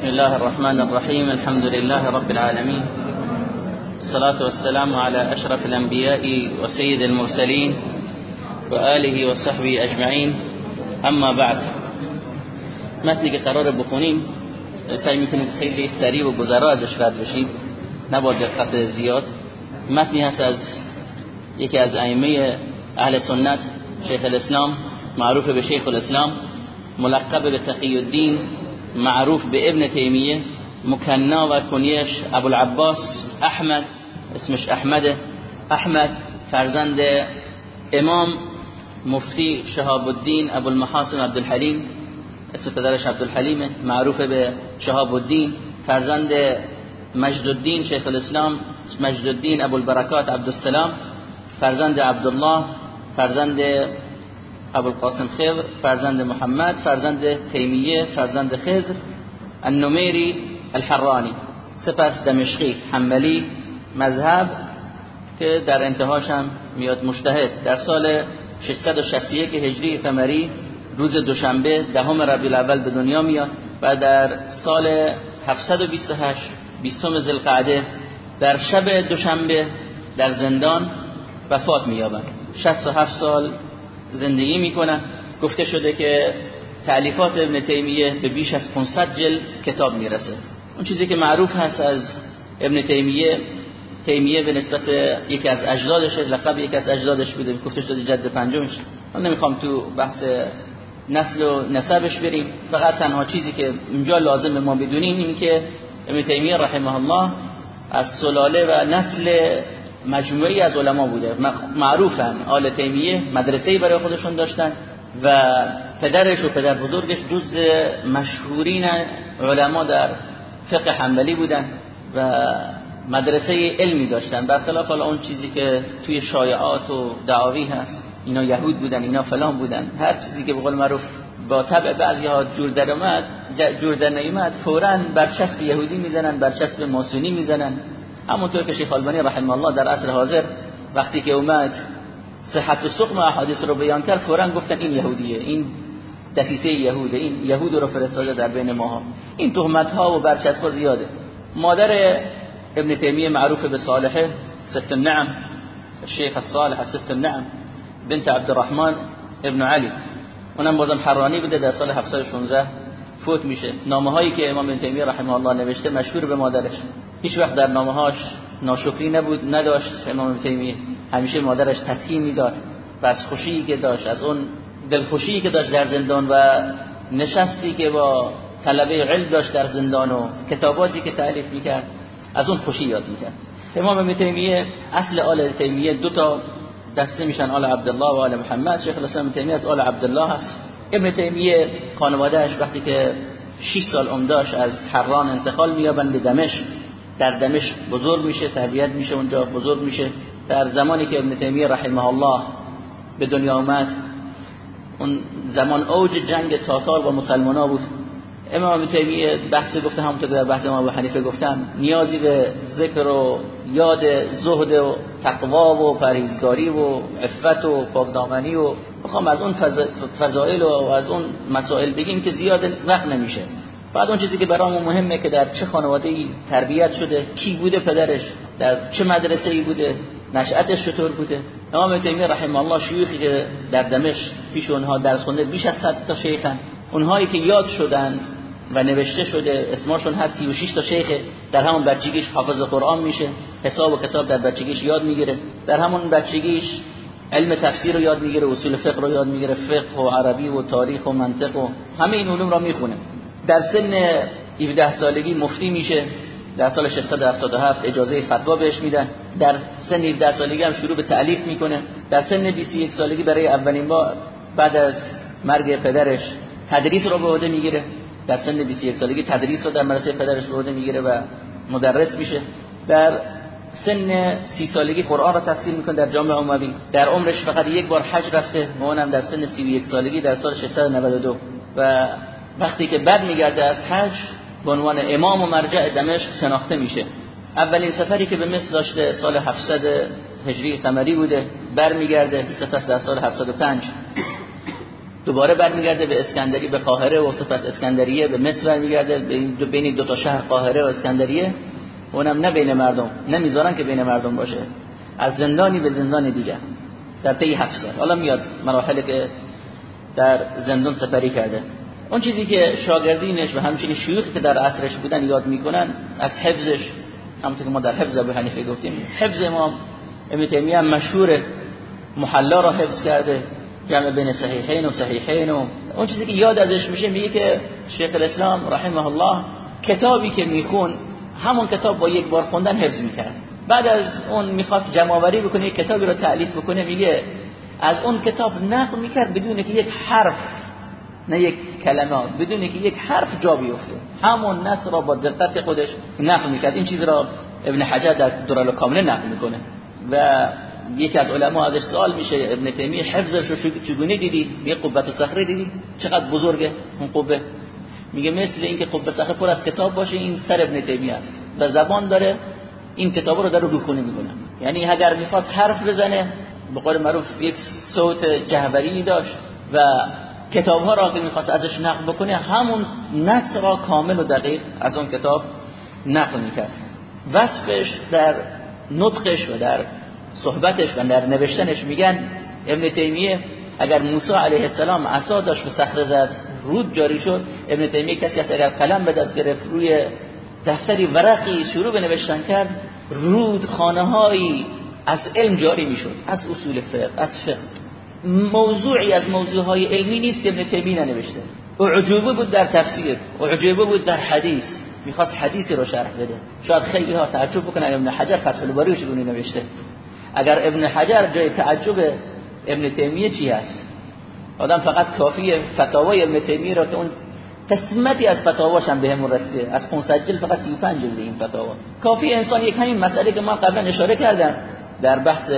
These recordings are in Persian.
بسم الله الرحمن الرحيم الحمد لله رب العالمين الصلاة والسلام على أشرف الأنبياء وسيد المرسلين وآله وصحبه أجمعين أما بعد متنی که قرار بخونیم سعی می‌کنیم خیلی سریع و گذرا ازش رد بشیم نباید دقت زیاد متنی هست از یکی از ائمه اهل سنت شیخ الاسلام معروف به شیخ الاسلام ملقب به تقی الدین معروف به ابن تیمیه مکنا و کنیش ابو العباس احمد اسمش احمده. احمد فرزند امام مفتی شهاب الدین ابو المحاسن عبدالحلیم اسم پدرش عبدالحلیمه معروف به شهاب الدین فرزند مجد الدین شیخ الاسلام مجد الدین ابو البرکات عبدالسلام. فرزند عبدالله فرزند ابو القاسم خضر فرزند محمد فرزند تیمیه فرزند خضر النمیری الحرانی. سپس دمشقی حنبلی مذهب که در انتهاش هم میاد مجتهد. در سال 661 هجری قمری روز دوشنبه دهم ربیع الاول به دنیا میاد و در سال 728 بیستم ذوالقعده در شب دوشنبه در زندان وفات مییابند 67 سال زندگی می‌کنن گفته شده که تعلیفات ابن تیمیه به بیش از 500 جلد کتاب می‌رسه. اون چیزی که معروف هست از ابن تیمیه تیمیه به نسبت یکی از اجدادش لقب یکی از اجدادش بوده. گفته شده جد پنجمش. من نمی‌خوام تو بحث نسل و نسبش بریم. فقط تنها چیزی که اینجا لازم ما بدونیم این که ابن تیمیه رحمه الله از سلاله و نسل مجموعی از علما بوده. معروفن. آل تیمیه مدرسه‌ای برای خودشون داشتن و پدرش و پدر بزرگش جز مشهورین علما در فقه حنبلی بودن و مدرسه علمی داشتن. برخلاف حالا اون چیزی که توی شایعات و دعاوی هست اینا یهود بودن اینا فلان بودن. هر چیزی که به قول معروف با طبع بعضی ها جور در اومد جور در نیومد فوراً برچسب یهودی می‌زنن برچسب ماسونی می‌زنن. همونطور که شیخ البانی رحمه الله در عصر حاضر وقتی که اومد صحت و سقم احادیث رو بیان کرد فورا گفتن این یهودیه این دسیسه یهوده این یهود رو فرستاده در بین ماها. این تهمت ها و برچسب زیاده. مادر ابن تیمیه معروف به صالحه ست النعم الشیخ الصالح ست النعم بنت عبد الرحمن ابن علی. اونم بازم حرانی بوده در سال 716 فوت میشه. نامه هایی که امام ابن تیمیه رحمه الله نوشته مشهور به مادرش. هیچ وقت در نامه هاش ناشکری نبود نداشت امام تیمیه. همیشه مادرش تسکین می‌داد و از خوشی که داشت از اون دلخوشی که داشت در زندان و نشستی که با طلبه علم داشت در زندان و کتاباتی که تعلیف می‌کرد از اون خوشی یاد می‌کرد. امام ابن تیمیه اصل آل تیمیه دو تا دسته میشن آل عبدالله و آل محمد. شیخ الاسلام ابن تیمیه از آل عبدالله هست. ابن تیمیه خانوادهش وقتی که 6 سال عمداش از حران انتقال میابن به دمشق. در دمشق بزرگ میشه تربیت میشه اونجا بزرگ میشه. در زمانی که ابن تیمیه رحمه الله به دنیا آمد اون زمان اوج جنگ تاتار و مسلمان بود. امام تیمیه بحث گفته همونطور که در بحث امام حنیفه گفتم نیازی به ذکر و یاد زهد و تقوا و پرهیزگاری و عفت و پاکدامنی و می‌خوام از اون فضائل و از اون مسائل بگیم که زیاد وقت نمیشه. بعد اون چیزی که برامون مهمه که در چه خانواده ای تربیت شده کی بوده پدرش در چه مدرسه ای بوده نشأتش چطور بوده؟ امام تیمیه رحمه الله شیوخی که در دمشق پیش اونها درس خونده بیش از 100 تا شیخن. اونهایی که یاد شدن و نوشته شده اسمشون هست 36 تا شیخ در همون بچگیش حافظ قرآن میشه حساب و کتاب در بچگیش یاد می‌گیره. در همون بچگیش علم تفسیر رو یاد می‌گیره اصول فقه رو یاد می‌گیره فقه و عربی و تاریخ و منطق و همه این علوم را می‌خونه. در سن 17 سالگی مفتی میشه در سال 677 اجازه فتوا بهش میدن. در سن 17 سالگی هم شروع به تعلیف می‌کنه. در سن 21 سالگی برای اولین بار بعد از مرگ پدرش تدریس رو به عهده می‌گیره. در سن 21 سالگی تدریس رو در مدرسه پدرش عهده می‌گیره و مدرس میشه. در سن سی سالگی قرآن را تفسیر می‌کنه در جامعه اموی در عمرش فقط یک بار حج رفته. و اونم در سن 31 سالگی در سال 692 و وقتی که بعد میگرده از حج به عنوان امام و مرجع دمشق شناخته میشه. اولین سفری که به مصر داشته سال 700 هجری قمری بوده. برمیگرده سپس در سال 705 دوباره برمیگرده به اسکندری به قاهره و سپس اسکندریه به مصر برمیگرده بین دو تا شهر قاهره و اسکندریه. اونم نه بین مردم نمی‌ذارن که بین مردم باشه. از زندانی به زندان دیگه در طی هفت سال. حالا میاد مراحلی که در زندان سپری کرده. اون چیزی که شاگردینش و همچنین شیوخی که در عصرش بودن یاد می‌کنن از حفظش همونطور که ما در حفظ ابو حنیفه گفتیم حفظ امام ابن مشهور محلا را حفظ کرده. جمع بین صحیحین و صحیحین و اون چیزی که یاد ازش میشه میگه که شیخ الاسلام رحمه الله کتابی که میخون همون کتاب با یک بار خوندن حفظ می‌کرد. بعد از اون می‌خواست جمعآوری بکنه یک کتابی رو تعلیف بکنه میگه از اون کتاب نقل می‌کرد بدون که یک حرف نه یک کلمات بدون که یک حرف جا بیفته. همون نص را با دقت خودش نقل می‌کرد. این چیز را ابن حجر در دورال کامله نقل می‌کنه. و یکی از علما ازش سوال میشه ابن تیمیه حفظش رو چگونه دیدی؟ یه قبت صخره دیدی؟ چقدر بزرگه اون قبه. میگه مثل اینکه قبه صخره پر از کتاب باشه این سر ابن تیمیه است. و زبان داره این کتاب رو در رو کنه می‌کنه. یعنی اگر می‌خواست حرف بزنه به قول معروف یک صوت جهوری داشت و کتاب ها را که می‌خواست ازش نقل بکنه همون نص را کامل و دقیق از اون کتاب نقل می‌کرد. وصفش در نطقش و در صحبتش و در نوشتنش میگن ابن تیمیه اگر موسی علیه السلام عصا داشت به صخره زد رود جاری شد ابن تیمیه کسی اگر قلم به دست گرفت روی دفتری ورقی شروع به نوشتن کرد رود خانه هایی از علم جاری می‌شد از اصول فقه از فقه. موضوعی از موضوع های علمی نیست که ابن تیمیه نوشته اعجوبه بود در تفسیر اعجوبه بود در حدیث. می‌خواست حدیثی رو شرح بده. شاید خیلی ها تعجب بکنن ابن حجر فتح الباری رو نوشته. اگر ابن حجر جای تعجب ابن تیمیه چی هست؟ آدم فقط کافی فتاوای ابن تیمیه رو که اون قسمتی از فتاواش هم بهمون رسیده. از 500 جلد فقط 35 جلد این فتاوا. کافی انسان یک همین مسئله که ما قبلا اشاره کردم در بحث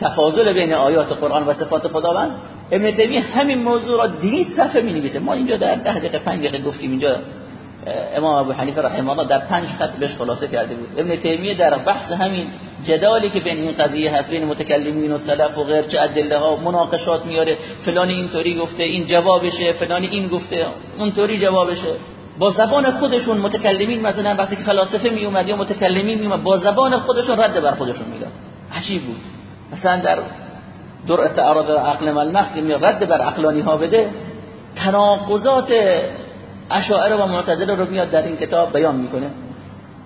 تفاضل بین آیات قرآن و صفات خداوند. ابن تیمیه همین موضوع را 200 صفحه می‌نویسه. ما اینجا در 10 دقیقه 5 دقیقه گفتیم اینجا. امام ابو حنیفه رحمه الله در پنج خط بهش خلاصه کرده بود. ابن تیمیه در بحث همین جدالی که بین این قضیه هست بین متکلمین و سلف و غیر چه ادله ها مناقشات میاره فلان اینطوری گفته این جوابشه فلان این گفته اونطوری جوابشه. با زبان خودشون متکلمین مثلا وقتی که فلاسفه می اومد یا متکلمین می اومد با زبان خودشون رد بر خودشون می‌داد. عجیب بود. مثلا در در تعارض عقل ملمخ می رد بر عقلانی ها بده. تناقضات اشاعره و معتزله رو میاد در این کتاب بیان می‌کنه.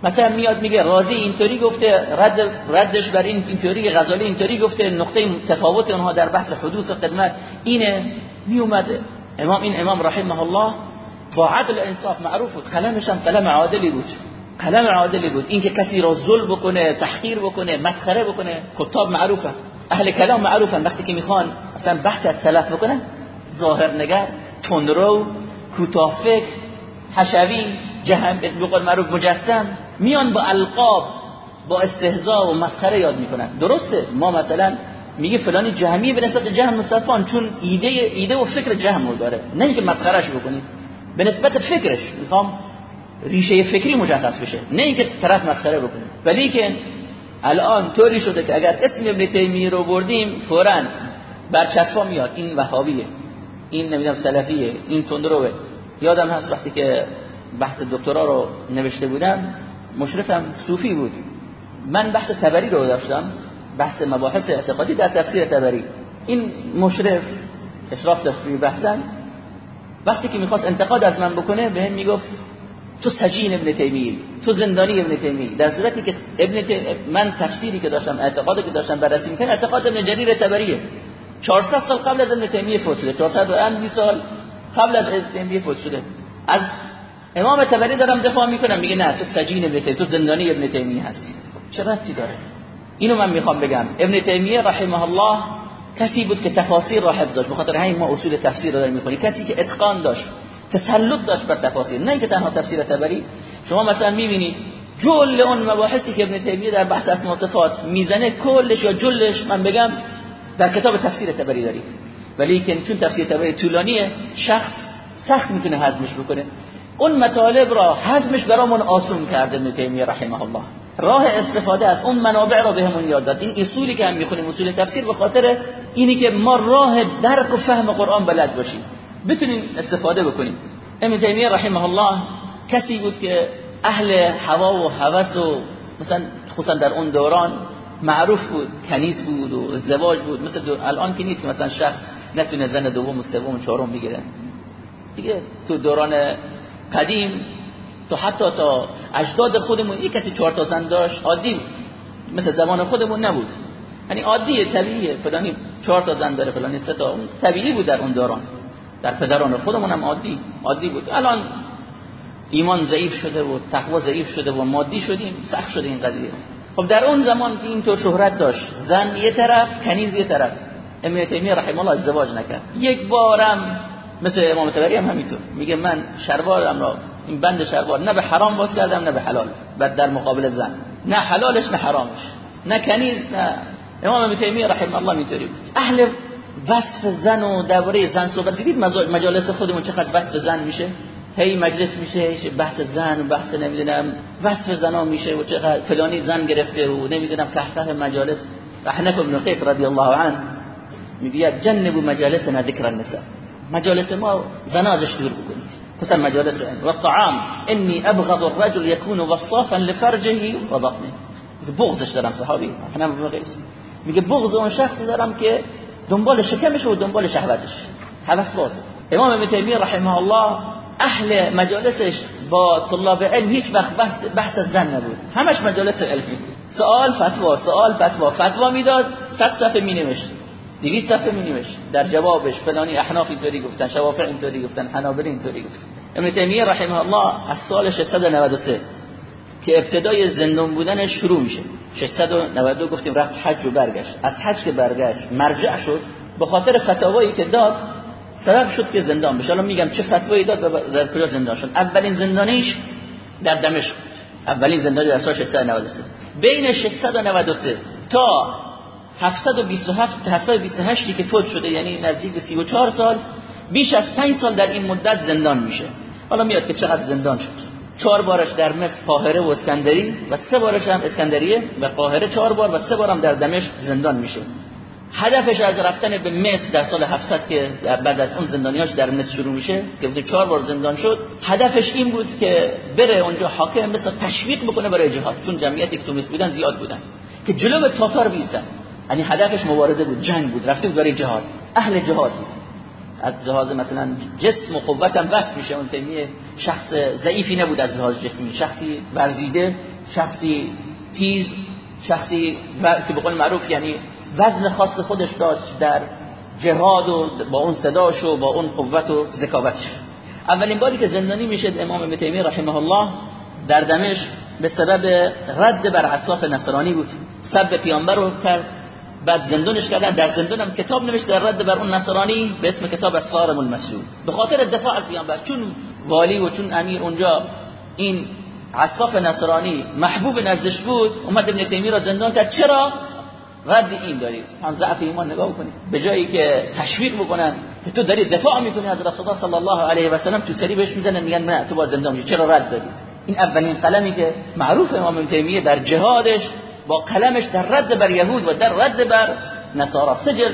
مثلا میاد میگه رازی اینطوری گفته رد ردش بر این اینطوری غزالی اینطوری گفته نقطه تفاوت اونها در بحث حدوث و خدمت اینه. میومده امام این امام رحمه الله با عدل انصاف معروف بود. قلمش هم قلم عادلی بود. قلم عادلی بود. اینکه کسی را ظلم بکنه تحقیر بکنه مسخره بکنه کتاب معروفه. اهل کلام معروفن. وقتی که می‌خوان مثلا بحث از سلف بکنن ظاهر نگر تندرو کوتاه فکر حشوی جهم به معروف مجسم میان با القاب با استهزاء و مسخره یاد می‌کنن. درسته؟ ما مثلا میگه فلانی جهمی به نسبت جهم مصطفان چون ایده ایده و فکر جهم رو داره. نه اینکه مسخرهش بکنید به نسبت فکرش می‌خوام ریشه فکری مشخص بشه. نه اینکه طرف مسخره بکنه. ولی که الان طوری شده که اگر اسم ابن تیمیه رو بردیم فورا برچسبا میاد. این وهابیه. این نمی‌دونم سلفیه. این تندروه. یادم هست وقتی که بحث دکترا رو نوشته بودم مشرفم صوفی بود. من بحث تبری رو داشتم بحث مباحث اعتقادی در تفسیر تبری. این مشرف اشراف تصویر بحثن وقتی که می‌خواست انتقاد از من بکنه به هم می‌گفت تو سجین ابن تیمیه تو زندانی ابن تیمیه. در صورتی که ابن من تفسیری که داشتم اعتقادی که داشتم بررسی می‌کنم اعتقاد ابن جریر تبریه. 400 سال قبل از ابن تیمیه فوت شده. 400 سال قبل از ابن فوت شده. از امام تبری دارم دفاع می‌کنم میگه نه تو سجین ابن تو زندانی ابن تیمیه هستی. چه ربطی داره؟ اینو من می‌خوام بگم. ابن تیمیه رحمه الله کسی بود که تفاسیر را حفظ داشت. بخاطر همین ما اصول تفسیر رو داریم می‌کنیم کسی که اتقان داشت تسلط داشت بر تفاسیر. نه اینکه تنها تفسیر تبری شما مثلا می‌بینید جل اون مباحثی که ابن تیمیه در بحث اسماء صفات می‌زنه کلش یا جلش من بگم در کتاب تفسیر تبری دارید ولی که چون تفسیر تبری طولانیه شخص سخت می‌تونه هضمش بکنه. اون مطالب را هضمش برامون آسون کرده ابن رحمه الله. راه استفاده از اون منابع رو بهمون یاد داد. این اصولی که هم می‌خونیم اصول تفسیر به خاطر اینی که ما راه درک و فهم قرآن بلد باشیم. بتونیم استفاده بکنیم. ابن تیمیه رحمه الله کسی بود که اهل هوا و هوس و مثلا خصوصا در اون دوران معروف بود کنیز بود و ازدواج بود. مثل الان که نیست مثلا شخص نتونه زن دوم و سوم و چهارم بگیره. دیگه تو دوران قدیم تو حتی تا اجداد خودمون یک کسی چهار تا زن داشت عادی مثل زمان خودمون نبود. یعنی عادیه طبیعیه. فلانی چهار تا زن داره فلانی سه تا. طبیعی بود در اون دوران. در پدران خودمون هم عادی عادی بود. الان ایمان ضعیف شده و تقوا ضعیف شده و مادی شدیم سخت شده این قضیه. خب در اون زمان که اینطور شهرت داشت زن یه طرف کنیز یه طرف. ابن تیمیه رحمه الله ازدواج نکرد. یک بارم مثل امام تبری هم همینطور. میگه من شلوارم را این بند شلوار نه به حرام باز کردم نه به حلال بعد در مقابل زن. نه حلالش نه حرامش. نه کنیز نه. امام ابن تیمیه رحمه الله اینطوری بود. اهل وصف زن و درباره زن صحبت دیدید مجالس خودمون چقدر وصف زن میشه؟ هی مجلس میشه بحث زن و بحث نمی‌دونم وصف زنا میشه و چقدر فلانی زن گرفته و نمی‌دونم تحت مجالس. احنف ابن قیس رضی الله عنه میگه جنبوا مجالسنا ذکر النساء. مجالس ما زنا ازش دور بکنید. خصوصا مجالس و الطعام. انی ابغض الرجل يكون وصافا لفرجه و بطنه. بغضش دارم صحابی. احنف ابن قیس میگه بغض اون شخص دارم که دنبال شکمش و دنبال شهوتش. هوس باز امام ابن تیمیه رحمه الله اهل مجالسش با طلاب علم هیچ وقت بحث, بحث زن نبود. همش مجالس علمی سوال فتوا سوال فتوا. فتوا می‌داد صد صفحه می 200 صفحه می نوشت در جوابش فلانی احناف اینطوری گفتن شوافع اینطوری گفتن حنابلة اینطوری گفتن. ابن تیمیه رحمه الله از سال 693 که ابتدای زندان بودن شروع میشه. 692 گفتیم رفت حج و برگشت. از حج که برگشت مرجع شد. به خاطر فتاوایی که داد سبب شد که زندان بشه. الان میگم چه فتوایی داد در کجا زندان شد. اولین زندانیش در دمشق اولین زندانی در سال 693 بین 693 تا 727 728 که فوت شده یعنی نزدیک به 34 سال بیش از 5 سال در این مدت زندان میشه. حالا میاد که چقدر زندان شد. چهار بارش در مصر قاهره و اسکندری و سه بارش هم اسکندریه و قاهره چهار بار و سه بارم در دمشق زندان میشه. هدفش از رفتن به مصر در سال 700 که بعد از اون زندانیاش در مصر شروع میشه که چهار بار زندان شد هدفش این بود که بره اونجا حاکم مثل تشویق بکنه برای جهاد. چون جمعیتی که تو مصر بودن زیاد بودن. که جلو تاتار بیستن. یعنی هدفش مبارزه بود جنگ بود رفته بود برای جهاد. اهل جهاد بود. از لحاظ مثلا جسم و قوت هم بس میشه اون تیمیه شخص ضعیفی نبود از لحاظ جسمی. شخصی ورزیده شخصی تیز شخصی که به قول معروف یعنی وزن خاص خودش داشت در جهاد و با اون صداش و با اون قوت و ذکاوتش. اولین باری که زندانی میشه امام ابن تیمیه رحمه الله در دمشق به سبب رد بر اساس نصرانی بود. سب پیامبر رو کرد. بعد زندانش کردن در زندان هم کتاب نوشت در رد بر اون نصرانی به اسم کتاب الصارم المسلول به خاطر دفاع از پیامبر چون والی و چون امیر اونجا این عصاف نصرانی محبوب نزدش بود اومد ابن تیمیه را زندان کرد. چرا؟ رد این دارید هم ضعف ایمان نگاه کنید به جایی که تشویق بکنن که تو داری دفاع می‌کنی از رسول الله صلی الله علیه و سلم تو سری بهش می‌زنن میگن نه تو با زندان چرا رد دادی؟ این اولین قلمی که معروف امام تیمیه در جهادش با قلمش در رد بر یهود و در رد بر نصارا. سجل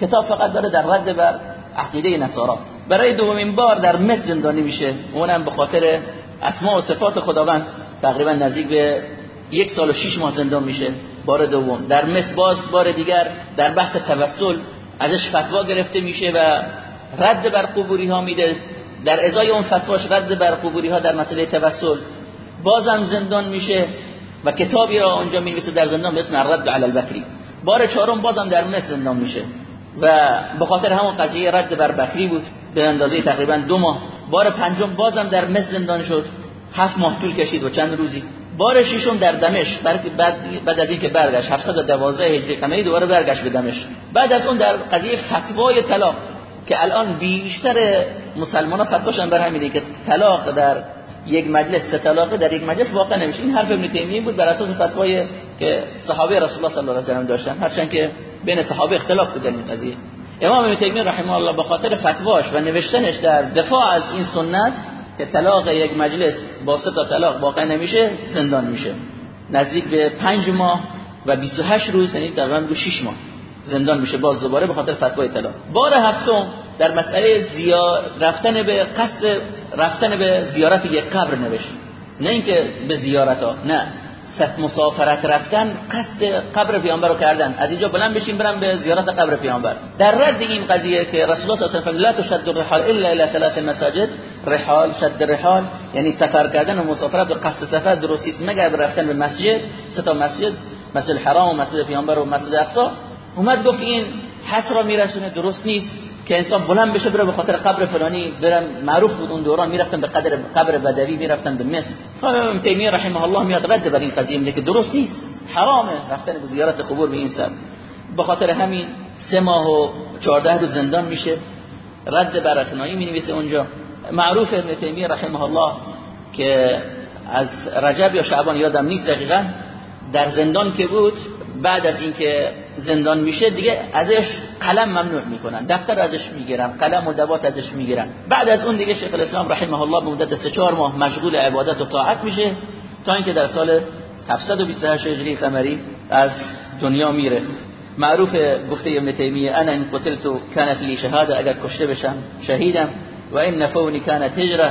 کتاب فقط داره در رد بر عقیده نصارا. برای دومین بار در مصر زندانی میشه. اونم به خاطر اسماء و صفات خداوند تقریبا نزدیک به یک سال و شش ماه زندان میشه. بار دوم. در مصر باز بار دیگر در بحث توسل ازش فتوا گرفته میشه و رد بر قبوری ها میده. در ازای اون فتواش رد بر قبوری ها در مسئله توسل بازم زندان میشه. و کتابی را اونجا می‌نویسه در زندان به اسم الرد علی البکری. بار چهارم بازم در مصر زندان میشه. و به خاطر همون قضیه رد بر بکری بود به اندازه تقریبا دو ماه. بار پنجم بازم در مصر زندان شد. هفت ماه طول کشید و چند روزی. بار ششم در دمشق. بعد بعد از اینکه برگشت 712 هجری قمری دوباره برگشت به دمشق. بعد از اون در قضیه فتوای طلاق که الان بیشتر مسلمان ها فتواشون بر همینه که طلاق در یک مجلس سه طلاقه در یک مجلس واقع نمیشه. این حرف ابن تیمیه بود بر اساس فتوای که صحابه رسول الله صلی الله علیه و داشتن. هرچند که بین صحابه اختلاف بود این قضیه. امام ابن تیمیه رحمه الله به خاطر فتواش و نوشتنش در دفاع از این سنت که طلاق یک مجلس با سه تا طلاق واقع نمیشه زندان میشه. نزدیک به پنج ماه و 28 روز یعنی تقریبا دو 6 ماه زندان میشه. باز دوباره به خاطر فتوای طلاق. بار هفتم در مسئله زیار رفتن به قصد رفتن به زیارت یک قبر نوشت. نه اینکه به زیارت ها نه. ست مسافرت رفتن قصد قبر پیامبر رو کردن. از اینجا بلند بشیم برم به زیارت قبر پیامبر. در رد این قضیه که رسول الله صلی الله علیه و لا تشد الرحال الا الى ثلاث مساجد. رحال شد رحال یعنی سفر کردن و مسافرت و قصد سفر درستی مگر رفتن به مسجد سه تا مسجد مسجد الحرام و مسجد پیامبر و مسجد اقصا. اومد گفت این حس را میرسونه درست نیست. که انسان بلند بشه بره به خاطر قبر فلانی برم معروف بود اون دوران می‌رفتن به قدر قبر بدوی می‌رفتن به مصر. ابن تیمیه رحمه الله میاد رد بر این قضیه میگه که درست نیست. حرامه. رفتن به زیارت قبور به این سبب به خاطر همین سه ماه و 14 روز زندان میشه. رد بر اقناعی می اونجا. معروف ابن تیمیه رحمه الله که از رجب یا شعبان یادم نیست دقیقا. در زندان که بود بعد از اینکه زندان میشه دیگه ازش قلم ممنوع می‌کنن. دفتر ازش می‌گیرن قلم و دوات ازش می‌گیرن. بعد از اون دیگه شیخ الاسلام رحمه الله به مدت 3 4 ماه مشغول عبادت و طاعت میشه تا اینکه در سال 728 هجری قمری از دنیا میره. معروف گفته ابن تیمیه انا ان قتلت كانت لي شهاده اگر کشته بشم شهیدم و این نفونی كانت هجره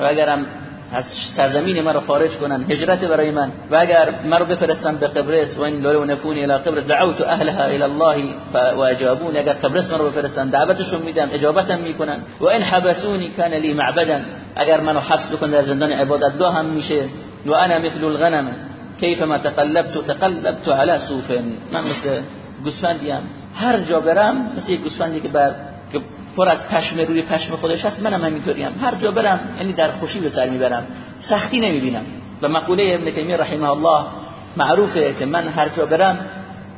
و اگرم از سرزمین مرا خارج کنن هجرت برای من. و اگر مرا بفرستن به قبرس و این لولو نفونی الى قبرس دعوت اهلها الى الله و اجابون اگر قبرس مرا بفرستن دعوتشون میدم اجابتم می‌کنن. و این حبسونی کان لی معبدا اگر منو حبس بکن در زندان عبادتگاه هم میشه. و انا مثل الغنم. کیف ما تقلبت تقلبت على صوف من مثل گوسفندیم هر جا برم مثل گوسفندی که بر پر از پشم روی پشم خودش هست. منم همینطوریم هر جا برم یعنی در خوشی به سر می‌برم. سختی نمی‌بینم. و مقوله ابن تیمیه رحمه الله معروفه که من هر جا برم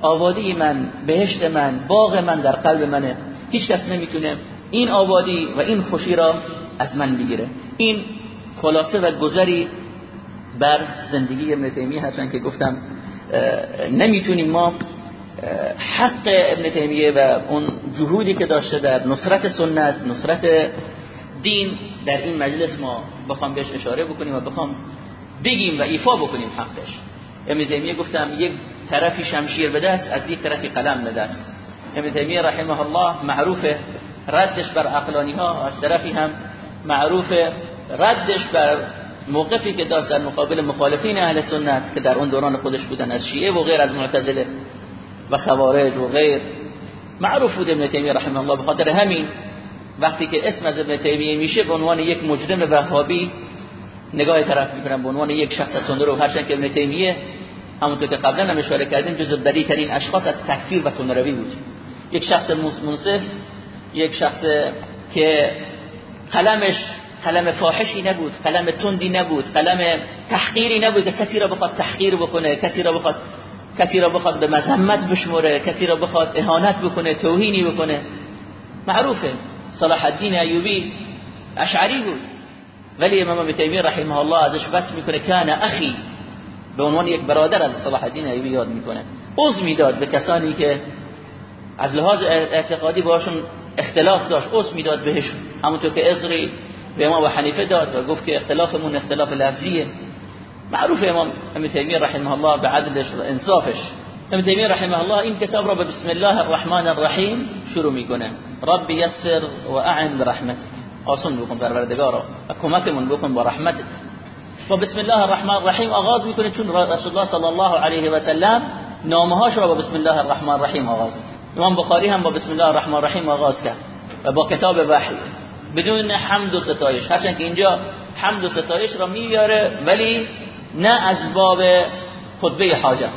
آبادی من بهشت من باغ من در قلب منه. هیچ کس نمی‌تونه این آبادی و این خوشی را از من بگیره. این خلاصه و گذری بر زندگی ابن تیمیه هستن که گفتم نمی‌تونیم ما حق ابن تیمیه و اون جهودی که داشته در نصرت سنت نصرت دین در این مجلس ما بخوام بهش اشاره بکنیم و بخوام بگیم و ایفا بکنیم حقش. ابن تیمیه گفتم یک طرفی شمشیر به دست از یک طرفی قلم به دست. ابن تیمیه رحمه الله معروف ردش بر عقلانی ها از طرفی هم معروف ردش بر موقفی که داشت در مقابل مخالفین اهل سنت که در اون دوران خودش بودن از شیعه و غیر از معتزله. و خوارج و غیر. معروف بود ابن تیمیه رحمه الله بخاطر همین وقتی که اسم از ابن تیمیه میشه به عنوان یک مجرم وهابی نگاه طرف می‌کنن به عنوان یک شخص تندرو هرچند که ابن تیمیه همونطور که قبلا هم اشاره کردیم جزو بری ترین اشخاص از تکفیر و تندروی بود. یک شخص منصف یک شخص که قلمش قلم فاحشی نبود قلم تندی نبود قلم تحقیری نبود کسی را بخواد تحقیر بکنه کسی را بخواد کسی را بخواد به مذمت بشمره کسی را بخواد اهانت بکنه توهینی بکنه. معروفه. صلاح الدین ایوبی اشعری بود. ولی امام ابن رحمه الله ازش بس می‌کنه کان اخی. به عنوان یک برادر از صلاح الدین ایوبی یاد می‌کنه. عذر می‌داد به کسانی که از لحاظ اعتقادی باشون اختلاف داشت. عذر می‌داد بهشون. همونطور که ازری به امام حنیفه داد و گفت که اختلافمون اختلاف لفظیه. معروف امام ابن تیمیه رحمه الله به عدلش و انصافش. ابن تیمیه رحمه الله این کتاب را به بسم الله الرحمن الرحیم شروع می‌کنه. رب یسر و اعن برحمتك آسان بکن پروردگارا و کمکمون بکن با رحمتت. و بسم الله الرحمن الرحیم آغاز می‌کنه چون رسول الله صلی الله علیه و سلم نامهاش را با بسم الله الرحمن الرحیم آغاز امام بخاری هم با بسم الله الرحمن الرحیم آغاز کرد و با کتاب وحی. بدون حمد و ستایش. هرچند که اینجا حمد و ستایش را میاره ولی نه از باب خطبه حاجت.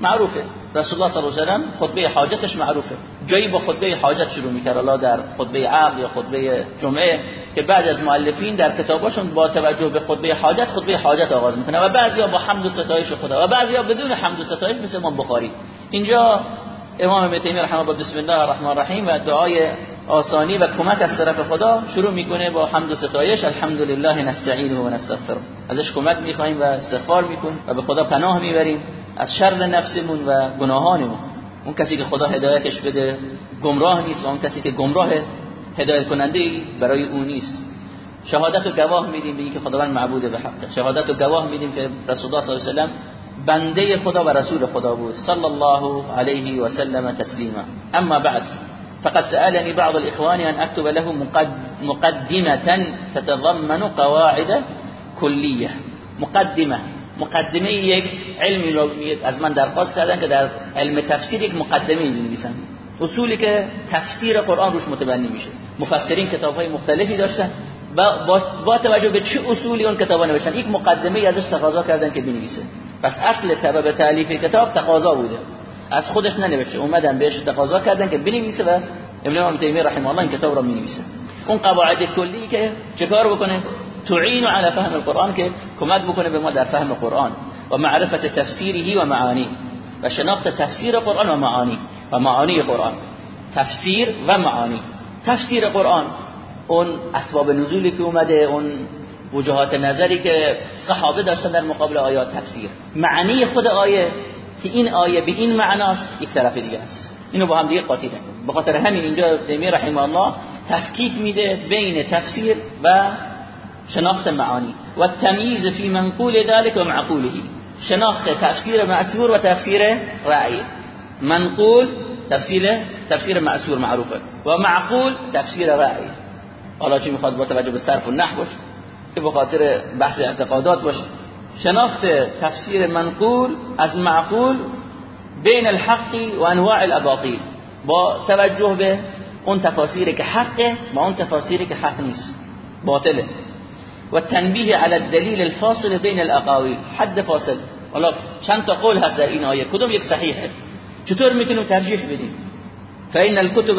معروفه. رسول الله صلی الله علیه و خطبه حاجتش معروفه. جایی با خطبه حاجت شروع می‌کرد. الله در خطبه عقد یا خطبه جمعه که بعد از مؤلفین در کتاباشون با توجه به خطبه حاجت خطبه حاجت آغاز می‌کنه و بعضیا با حمد و ستایش خدا و بعضیا بدون حمد و ستایش مثل امام بخاری. اینجا امام ابن تیمیه رحمه الله بسم الله الرحمن الرحیم و دعای آسانی و کمک از طرف خدا شروع می‌کنه با حمد و ستایش. الحمدلله نستعینه و نستغفر ازش کمک می‌خوایم و استغفار می‌کنیم و به خدا پناه می‌بریم. از شر نفسمون و گناهانمون. اون کسی که خدا هدایتش بده گمراه نیست اون کسی که گمراه هدایت کننده برای اون نیست. شهادت و گواه میدیم به اینکه خداوند معبود به حق. شهادت و گواه میدیم که رسول الله صلی الله علیه و بنده خدا و رسول خدا بود. صلی الله علیه و سلم تسلیما. اما بعد فقد سألني بعض الإخوان أن أكتب له مقدمة تتضمن قواعد كلية. مقدمة. مقدمه یک علمی از من درخواست کردن که در علم تفسیر یک مقدمه بنویسم اصولی که تفسیر قرآن روش متبنی میشه. مفسرین کتاب های مختلفی داشتن. با, با توجه به چه اصولی اون کتابا نوشتن یک مقدمه ازش تقاضا کردن که بنویسه. پس اصل سبب تعلیف کتاب تقاضا بوده. از خودش ننوشته. اومدن بهش تقاضا کردن که بنویسه و ابن امام تیمیه رحمه الله این کتاب رو می‌نویسه. اون قواعد کلی که چیکار بکنه؟ تعین على فهم القرآن که کمک بکنه به ما در فهم قرآن. و معرفت تفسیره و معانی. و شناخت تفسیر قرآن و معانی. و معانی قرآن. تفسیر و معانی. تفسیر قرآن. اون اسباب نزولی که اومده اون وجهات نظری که صحابه داشتن در مقابل آیات تفسیر. معنی خود آیه. که این آیه به این معناست یک طرف دیگه است. اینو با هم دیگه قاطی به خاطر همین اینجا تیمی رحمه الله تفکیک میده بین تفسیر و شناخت معانی. و تمییز فی منقول ذلك و معقوله. شناخت تفسیر معصور و تفسیر رأی. منقول تفسیر تفسیر معصور معروفه. و معقول تفسیر رأی. حالا چی می‌خواد با توجه به صرف و نحو باشه که به خاطر بحث اعتقادات باشه. شناخت تفسیر منقول از معقول بین الحق و انواع الاباطیل با توجه به اون تفاسیری که حقه اون تفاسیری که حق نیست. باطله. و تنبیه على الدلیل الفاصل بین الاقاویل. حد فاصل. حالا چند تا قول هست در این آیه؟ کدوم یک صحیحه؟ چطور میتونیم ترجیح بدیم؟ فإن الكتب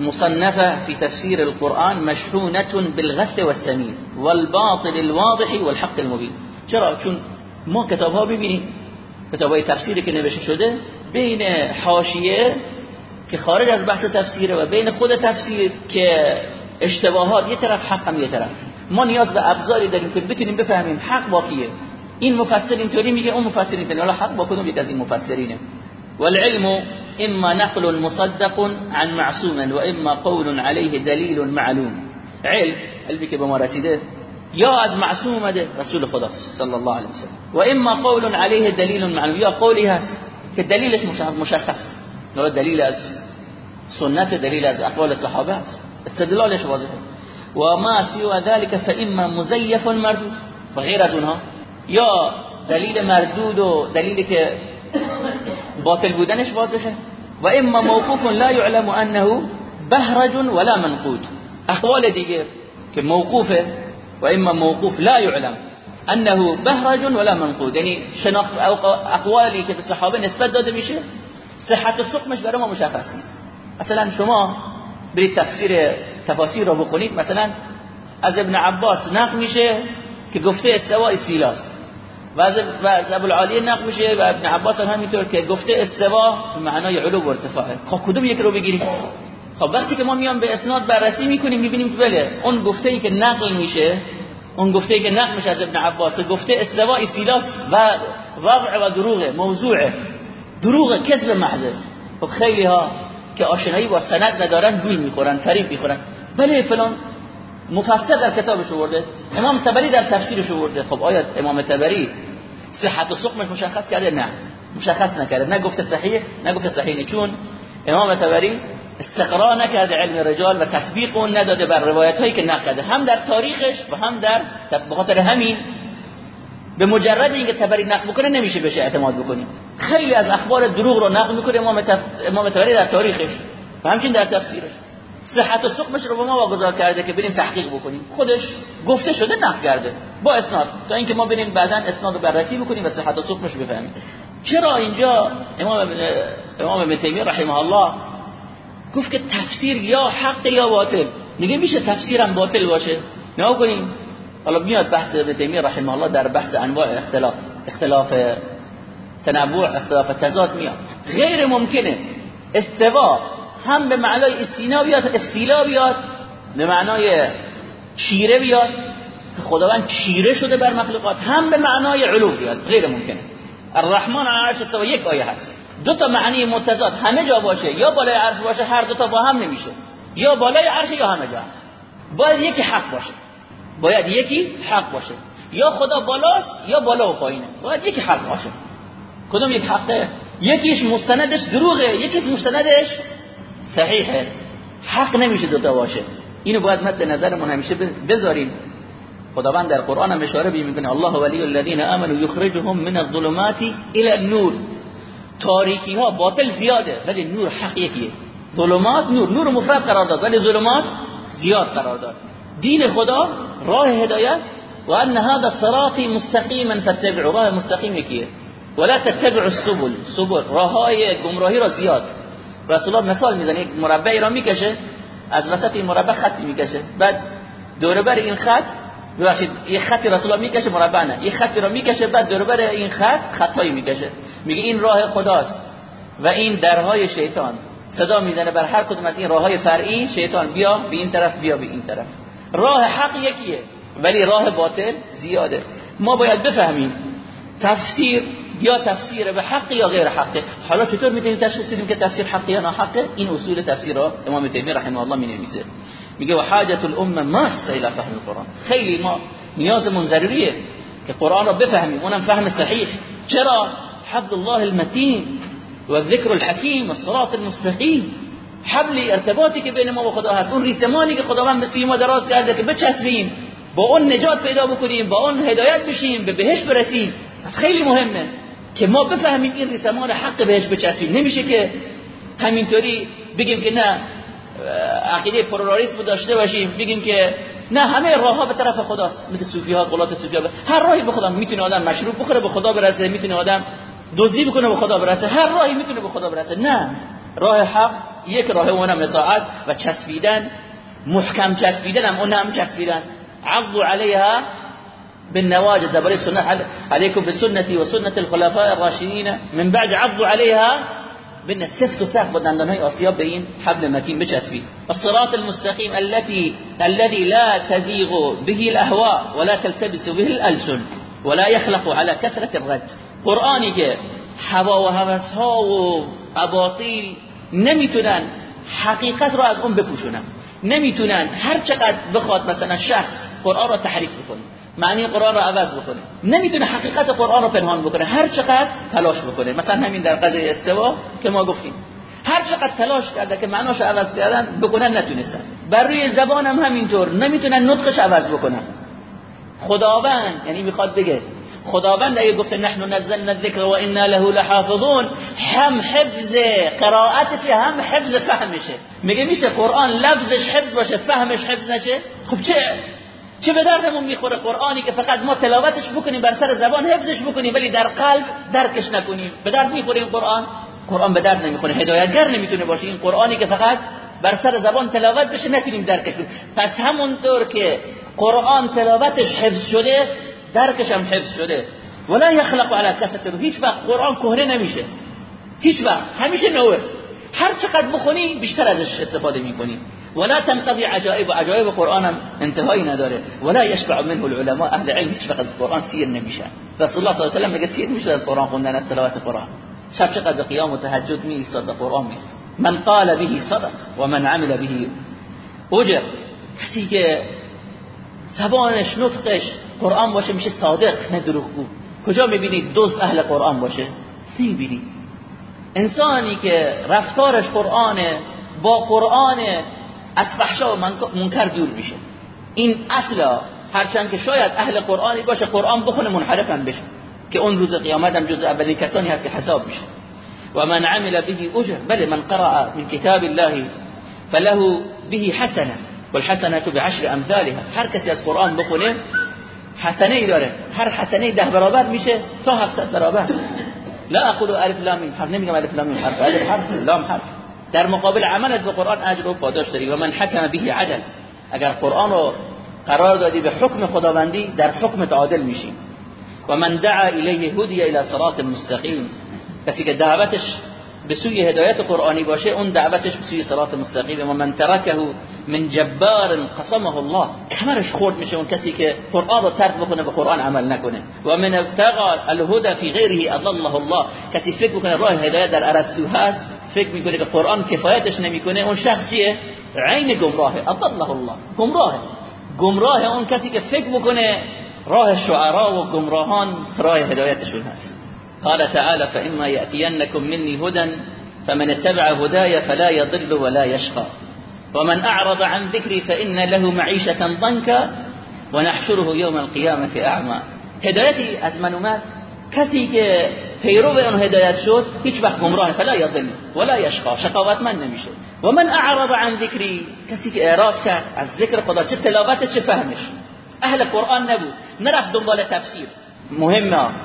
المصنفة في تفسير القرآن مشحونة بالغث والسمين والباطل الواضح والحق المبين. چرا؟ چون ما کتاب ها ببینیم کتاب های تفسیری که نوشته شده بین حاشیه که خارج از بحث تفسیره و بین خود تفسیر که اشتباهات یه طرف حق هم یه طرف. ما نیاز به ابزاری داریم که بتونیم بفهمیم حق با کیه. این مفسر اینطوری میگه اون مفسر اینطوری. حالا حق با کدوم یک از این مفسرینه؟ والعلم اما نقل مصدق عن معصوم و اما قول عليه دلیل معلوم. علم علمی که به ما رسیده یا از معصوم اومده رسول خدا صلی الله علیه وسلم. و اما قول عليه دلیل معلوم. یا قولی هست که دلیلش مشخص؟ نه دلیل از سنت دلیل از أقوال صحابه است استدلالش واضحه و ما سوى ذلك فإما مزيف مردود. و غیر از اونها یا دلیل مردود و دلیلی که باطل بودنش واضحه؟ و اما موقوف لا يعلم أنه بهرج ولا منقود. احوال دیگه که موقوفه و موقوف لا يعلم انه بهرج ولا منقود. یعنی شناخت اقوالی که به صحابه نسبت داده میشه صحت سقمش برای ما مشخص نیست. مثلا شما برید تفسیر تفاسیر رو بخونید مثلا از ابن عباس نقل میشه که گفته استوا استیلاست و از ابو العالی نقل میشه و ابن عباس هم همینطور که گفته استوا معنای علو و ارتفاعه خب کدوم یک رو بگیریم خب وقتی که ما میام به اسناد بررسی می‌کنیم می‌بینیم که بله اون گفته ای که نقل میشه اون گفته ای که نقل میشه از ابن عباس گفته استوا استیلاست و وضع و دروغه موضوعه دروغه کذب محضه خب خیلی ها که آشنایی با سند ندارن گول می‌خورن فریب می‌خورن. بله فلان مفسر در کتابش آورده امام تبری در تفسیرش آورده. خب آیا امام تبری صحت و سقمش مشخص کرده؟ نه. مشخص نکرده. نه گفته صحیح نه گفته صحیح. چون امام تبری استقرا نکرده علم رجال و تطبیق اون نداده بر روایت هایی که نقده هم در تاریخش و هم در بخاطر همین به مجرد اینکه تبری نقل بکنه نمیشه بهش اعتماد بکنیم. خیلی از اخبار دروغ رو نقل می‌کنه امام. امام تبری در تاریخش و همچنین در تفسیرش. صحت و سقمش رو به ما واگذار کرده که بریم تحقیق بکنیم. خودش گفته شده نقل کرده. با اسناد. تا اینکه ما بریم بعدا اسناد رو بررسی بکنیم و صحت و سقمش بفهمیم. چرا اینجا امام امام ابن رحمه الله گفت که تفسیر یا حق یا باطل. میگه میشه تفسیرم باطل باشه. نه کنیم. حالا میاد بحث ابن تیمیه رحمه الله در بحث انواع اختلاف. اختلاف تنوع اختلاف تضاد میاد. غیر ممکنه. استوا هم به معنای استینا بیاد استیلا بیاد. به معنای چیره بیاد. خداوند چیره شده بر مخلوقات. هم به معنای علو بیاد. غیر ممکنه. الرحمن عرش استوا. یک آیه هست. دو تا معنی متضاد همه جا باشه یا بالای عرش باشه هر دو تا با هم نمیشه یا بالای عرش یا همه جا هست. باید یکی حق باشه. باید یکی حق باشه. یا خدا بالاست یا بالا و پایینه. باید یکی حق باشه. کدوم یک حقه؟ یکیش مستندش دروغه یکیش مستندش صحیحه. حق نمیشه دوتا باشه. اینو باید مد نظرمون همیشه بذاریم. خداوند در قرآن هم اشاره می‌کنه الله ولی الذین آمنوا یخرجهم من الظلمات الى النور. تاریکی ها باطل زیاده ولی نور حق یکیه ظلمات نور نور مفرد قرار داد ولی ظلمات زیاد قرار داد. دین خدا راه هدایت و ان هذا صراطی مستقیما فاتبعوا راه مستقیم یکیه. ولا تتبعوا السبل. سبل راههای گمراهی را زیاد. رسول الله مثال می‌زنه یک مربعی را می‌کشه از وسط این مربع خطی می‌کشه. بعد دور بر این خط ببخشید یه خطی رسول الله می‌کشه مربع نه یه خطی را می‌کشه بعد دور این خط خطایی می‌کشه. میگه این راه خداست. و این درهای شیطان. صدا می‌زنه بر هر کدوم از این راههای فرعی شیطان بیا به این طرف بیا به این طرف. راه حق یکیه ولی راه باطل زیاده. ما باید بفهمیم تفسیر یا تفسیر به حق یا غیر حقه حالا چطور می‌تونیم تشخیص بدیم که تفسیر حق یا ناحقه؟ این اصول تفسیر را امام تیمیه رحمه الله می نویسه میگه و حاجت الامه ماست الى فهم القرآن. خیلی ما نیازمون ضروریه که قرآن را بفهمیم اونم فهم صحیح. چرا؟ حبل الله المتین و الذکر الحکیم و الصراط المستقیم. حبل ارتباطی که بین ما و خدا هست اون ریسمانی که خداوند به ما دراز کرده که بچسبیم با اون نجات پیدا بکنیم با اون هدایت بشیم به بهشت برسیم. خیلی مهمه که ما بفهمیم این ریسمان حق بهش بچسبیم. نمیشه که همینطوری بگیم که نه عقیده پرورالیسم داشته باشیم بگیم که نه همه راه ها به طرف خداست. مثل صوفی ها قلات صوفی ها هر راهی به خدا می‌تونه آدم مشروب بخوره به خدا برسه. می‌تونه آدم دزدی بکنه به خدا برسه. هر راهی می‌تونه به خدا برسه. نه. راه حق یک راه اونم اطاعت و چسبیدن محکم چسبیدن هم اونم چسبیدن. عضو علیها بالنواجذ. درباره سنة عليكم بسنتي وسنة الخلفاء الراشدين من بعد عضوا عليها بنا سفت و سخت با دندانهای آسیاب به این حبل متین بچسبید الصراط المستقيم التي الذي لا تزيغ به الأهواء ولا تلتبس به الألسن ولا يخلق على كثرة الرد قرآنی که هوا و هوس ها و اباطیل نمیتونن حقیقت را از اون بپوشونن. نمیتونن هر چقدر بخواد مثلا شخص قرآن را تحریف بکنه. معنی قرآن رو عوض بکنه. نمی‌تونه حقیقت قرآن رو پنهان بکنه. هر چقدر تلاش بکنه. مثلا همین در قضیه استوا که ما گفتیم. هر چقدر تلاش کرده که معناش عوض کردن بکنن نتونستن. بر روی زبان هم همینطور. نمی‌تونن نطقش عوض بکنن. خداوند یعنی می‌خواد بگه خداوند اگه گفته نحن نزلنا الذکر و انا له لحافظون هم حفظ قرائتش هم حفظ فهمشه. میگه میشه قرآن لفظش حفظ باشه فهمش حفظ نشه؟ خب چه چه به دردمون می‌خوره قرآنی که فقط ما تلاوتش بکنیم بر سر زبان حفظش بکنیم ولی در قلب درکش نکنیم. به درد می‌خوره این قرآن؟ قرآن به درد نمی‌خوره. هدایتگر نمی‌تونه باشه. این قرآنی که فقط بر سر زبان تلاوت بشه نتونیم درکش کنیم. پس همونطور که قرآن تلاوتش حفظ شده درکش هم حفظ شده. ولا یخلق علی کفته هیچ وقت قرآن کهنه نمیشه. هیچ وقت. همیشه نوه. هر چقدر بخونی بیشتر ازش استفاده می‌کنی. ولا تنقضي عجائب عجائب قرآن هم انتهایی نداره. ولا يشبع منه العلماء اهل علم هیچ قرآن سیر نمیشن. رسول الله صلی الله علیه و میگه سیر میشه از قرآن خوندن از تلاوت قرآن. شب چقدر قیام و تهجد می ایستاد قرآن می من قال به صدق و من عمل به اجر کسی که زبانش نطقش قرآن باشه میشه صادق نه دروغگو. کجا می‌بینید دوست اهل قرآن باشه؟ نمی‌بینید انسانی که رفتارش قرآنه با قرآن از فحشا و منکر دور میشه. این اصلا هرچند که شاید اهل قرآنی باشه قرآن بخونه منحرفم بشه. که اون روز قیامت هم جز اولین کسانی هست که حساب میشه. و من عمل به اجر بله من قرأ من کتاب الله فله به حسنه والحسنه بعشر امثالها. هر کسی از قرآن بخونه حسنه ای داره. هر حسنه ده برابر میشه تا 700 برابر. لا اقول الف لام حرف نمیگم الف لام حرف الف حرف لام حرف. در مقابل عملت به قرآن اجر و پاداش داری. و من حکم به عدل. اگر قرآن رو قرار دادی به حکم خداوندی در حکمت عادل میشی. و من دعا الیه هدی الى صراط مستقیم. کسی که دعوتش به سوی هدایت قرآنی باشه اون دعوتش به سوی صراط مستقیم. و من ترکه من جبار قسمه الله. کمرش خورد میشه اون کسی که قرآن رو ترک بکنه به قرآن عمل نکنه. و من ابتغى الهدى فی غیره اضله الله. کسی فکر بکنه راه هدایت در ارسطو هست فکر می‌کنه که قرآن کفایتش نمی‌کنه. اون شخص چیه؟ عین گمراهه اضله الله. گمراهه. گمراه اون کسی که فکر بکنه راه شعرا و گمراهان راه هدایتشون هست. قال تعالى فإما يأتينكم مني هدى فمن اتبع هداي فلا يضل ولا يشقى. ومن أعرض عن ذكري فإن له معيشة ضنكا ونحشره يوم القيامة أعمى. هدایتی از من کسی که پیرو اون هدایت شد هیچ وقت گمراه فلا یضل ولا یشقا من نمیشه. و من اعرض عن ذکری کسی که اعراض کرد از ذکر خدا چه تلاوت چه فهمش. اهل قرآن نبود. نرفت دنبال تفسیر. مهمه.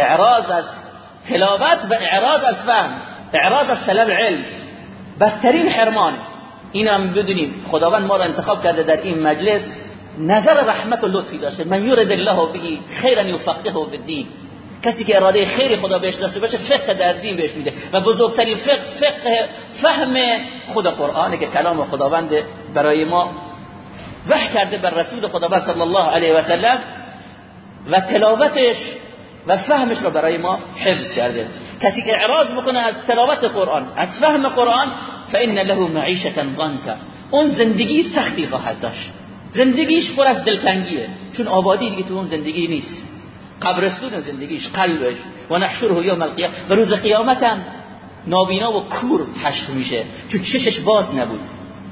اعراض از تلاوت و اعراض از فهم اعراض از طلب علم. بسترین حرمان. اینم بدونیم. خداوند ما را انتخاب کرده در این مجلس. نظر رحمت و لطفی داشته. من یورد الله به خیرا یفقهه بالدین کسی که اراده خیر خدا بهش داشته باشه فقه در دین بهش میده. و بزرگترین فقه فقه فهم خدا قرآن که کلام خداوند برای ما وحی کرده بر رسول خداوند صلی الله علیه و سلم. و تلاوتش و فهمش رو برای ما حفظ کرده. کسی که اعراض بکنه از تلاوت قرآن از فهم قرآن فإن له معیشة ضنکا. اون زندگی سختی خواهد داشت. زندگیش پر از دلتنگیه. چون آبادی دیگه تو اون زندگی نیست. قبرستون زندگیش قلبش. و نحشره یوم القیامه و روز قیامت هم نابینا و کور حشر میشه. چون چشش باز نبود.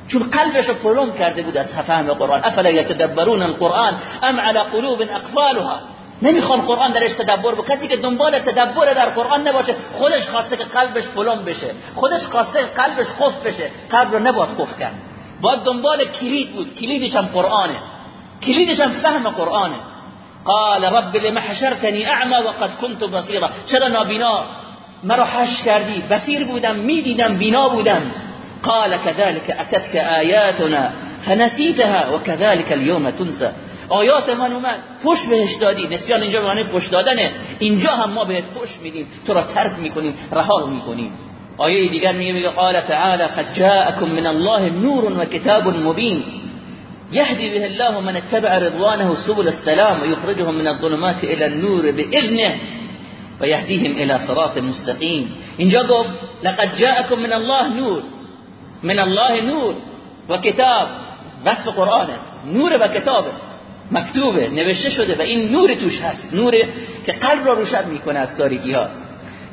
چون قلبش پلم کرده بود از فهم قرآن. افلا یتدبرون القرآن ام على قلوب اقفالها؟ نمی‌خوان قرآن درش تدبر بکنه کسی که دنبال تدبر در قرآن نباشه خودش خواسته که قلبش پلم بشه. خودش خواسته قلبش قفل بشه. قلب رو نباید قفل کرد. باید دنبال کلید بود. کلیدش هم قرآنه. کلیدش هم فهم قرآنه. قال رب لما حشرتني اعمى وقد كنت بصيرا چرا نابینا؟ مرا حش کردی. بصیر بودم می‌دیدم بینا بودم. قال كذلك اتتك آياتنا فنسيتها وكذلك اليوم تنسى آیات من اومد. پوش بهش دادی. نسیان اینجا معنی پوش دادنه. اینجا هم ما بهت پوش میدیم. تو را ترک می‌کنیم. رها می‌کنیم. آیه دیگر میگه قال تعالی قد جاءكم من الله نور و کتاب مبین. يهدي به الله من اتبع رضوانه سبل السلام ويخرجهم من الظلمات الى النور باذنه ويهديهم الى صراط مستقيم اینجا گفت لقد جاءكم من الله نور. من الله نور و کتاب. وصف قرآنه. نور و کتابه. مکتوبه نوشته شده و این نور توش هست. نور که قلب را روشن می‌کنه از تاریکی ها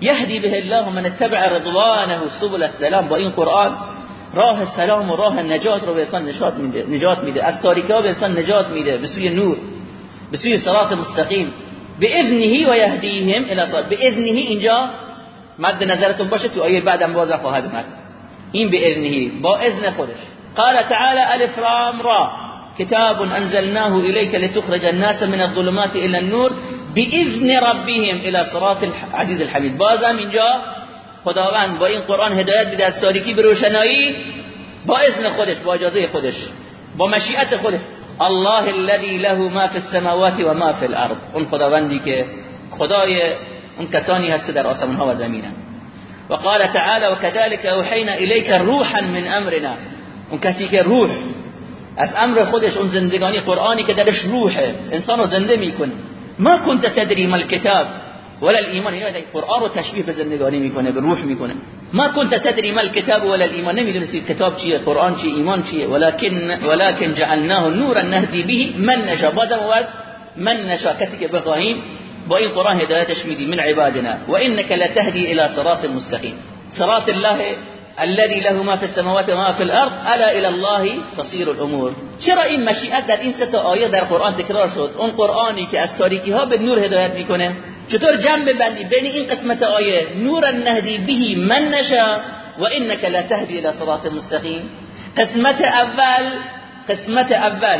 یهدی به الله من اتبع رضوانه سبل السلام. با این قرآن راه سلام و راه نجات رو به انسان نجات میده نجات میده. از تاریکی ها به انسان نجات میده به سوی نور به سوی صراط مستقیم. به اذنه و یهدیهم الى صراط به اذنه اینجا مد نظرتون باشه تو آیه بعدم باز خواهد اومد. این به اذنه با اذن خودش. قال تعالى الف رام را. كتاب أنزلناه إليك لتخرج الناس من الظلمات إلى النور بإذن ربهم إلى صراط العزيز الحميد. بازم اینجا خداوند با این قرآن هدایت بده از تاریکی به روشنایی با اذن خودش با اجازه خودش با مشیت خودش. الله الذي له ما في السماوات و ما في الأرض. اون خداوندی که خدای اون کسانی هست در آسمان ها و زمین و قال تعالى وكذلك اوحينا اليك روحا من امرنا. اون کسی که روح از امر خودش اون زندگانی قرآنی که درش روحه. انسان رو زنده می‌کنه. ما كنت تدري ما الكتاب ولا الايمان یعنی قرآن رو تشبیه به زندگانی می‌کنه به روح می‌کنه. ما كنت تدري ما الكتاب ولا الايمان نمی‌دونستی کتاب چیه قرآن چیه ایمان چیه. ولكن ولكن جعلناه نورا نهدي به من نشاء. بعد من نشاء. کسی که بخواهیم با این قرآن هدایتش میدی من عبادنا. وانك لتهدي الى صراط مستقيم صراط الله الذي له ما في السماوات وما في الأرض ألا إلى الله تصير الأمور. چرا این مشیت در این سه آیه در قرآن تکرار شد. اون قرآنی که از تاریکی ها به نور هدایت میکنه. چطور جمع ببندی بین این قسمت آیه؟ نور نهدی به من نشا و انك لا تهدي إلى صراط مستقیم. قسمت اول قسمت اول.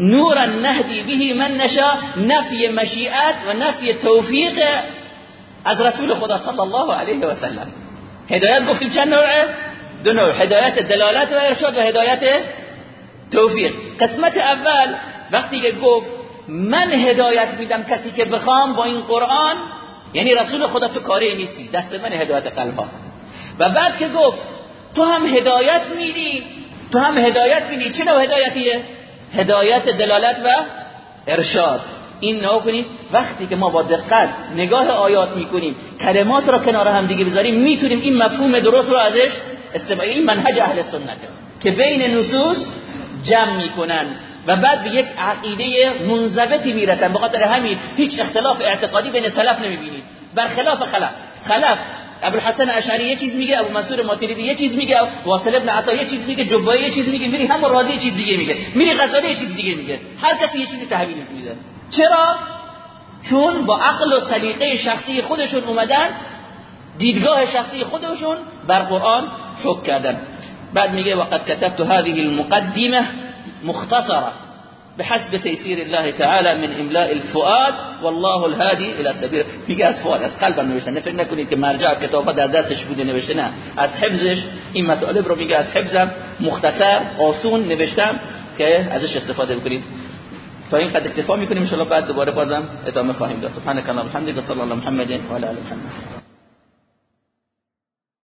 نورا نهدی به من نشا نفی مشیت و نفی توفیق از رسول خدا صلی الله علیه و سلم. هدایت گفتیم چند نوعه؟ دو نوع هدایت دلالت و ارشاد و هدایت توفیق. قسمت اول وقتی که گفت من هدایت میدم کسی که بخوام با این قرآن یعنی رسول خدا تو کاری نیستی دست من هدایت قلبها و بعد که گفت تو هم هدایت میدی تو هم هدایت میدی چه نوع هدایتیه؟ هدایت دلالت و ارشاد. این نها کنید وقتی که ما با دقت نگاه آیات می‌کنیم کلمات را کنار هم دیگه بذاریم می‌تونیم این مفهوم درست رو ازش استفاده این منهج اهل سنت که بین نصوص جمع می‌کنن و بعد به یک عقیده منضبطی می‌رسن. به خاطر همین هیچ اختلاف اعتقادی بین سلف نمی‌بینید برخلاف خلف. خلف ابو الحسن اشعری یه چیز میگه ابو منصور ماتریدی یه چیز میگه واصل ابن عطا یه چیز میگه جبایی یه چیز میگه میری همون راضی یه چیز دیگه میگه میری غزالی یه چیز دیگه میگه. هر کسی یه چیزی تحویل میده. چرا؟ چون با عقل و سلیقه شخصی خودشون اومدن دیدگاه شخصی خودشون بر قرآن حکم کردن. بعد میگه وقد كتبت هذه المقدمه مختصره بحسب تيسير الله تعالى من املاء الفؤاد والله الهادي الى السبيل میگه از فؤاد از قلب نوشته نه فکر نکنید که مرجع کتابا در دستش بوده نوشته نه. از حفظش این مطالب رو میگه از حفظم. مختصر آسون نوشتم که ازش استفاده بکنید. تا این قد اکتفا می‌کنیم ان بعد دوباره بازم ادامه خواهیم داد. سبحانك اللهم وبحمدك صلی الله محمد و علی محمد.